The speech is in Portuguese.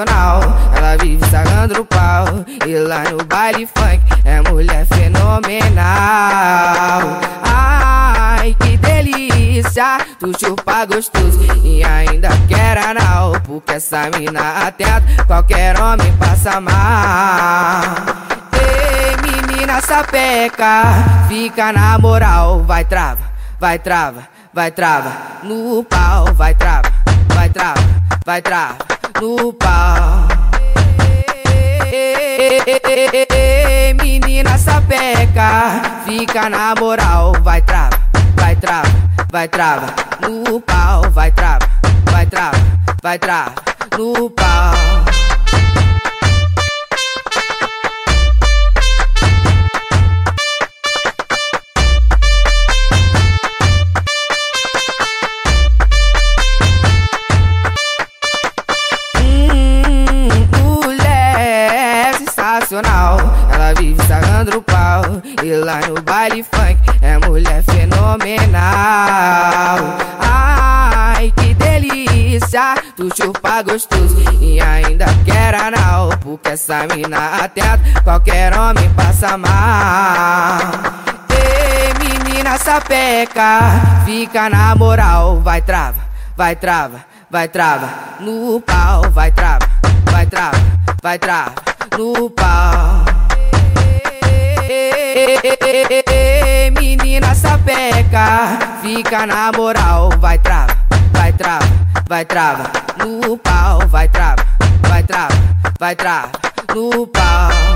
sensacional. Ela vive sagando o pau. E lá no baile funk é mulher fenomenal. Ai, que delícia! Tu chupa gostoso e ainda quer anal. Porque essa mina atenta, qualquer homem passa mal Ei, menina sapeca, fica na moral, vai trava, vai trava, vai trava, no pau, vai trava, vai trava, vai trava no pau. Menina sapeca, fica na moral, vai trava, vai trava, vai trava, no pau, vai trava, vai trava, vai trava, no pau. Sensacional. Ela vive sagando o pau. E lá no baile funk é mulher fenomenal. Ai, que delícia. Tu chupa gostoso e ainda quer anal. Porque essa mina atenta, qualquer homem passa mal. Menina sapeca, fica na moral, vai trava, vai trava, vai trava, no pau, vai trava, vai trava, vai trava, no pau. Menina sapeca, fica na moral, vai trava, vai trava, vai trava, no pau, vai trava, vai trava, vai trava, no pau.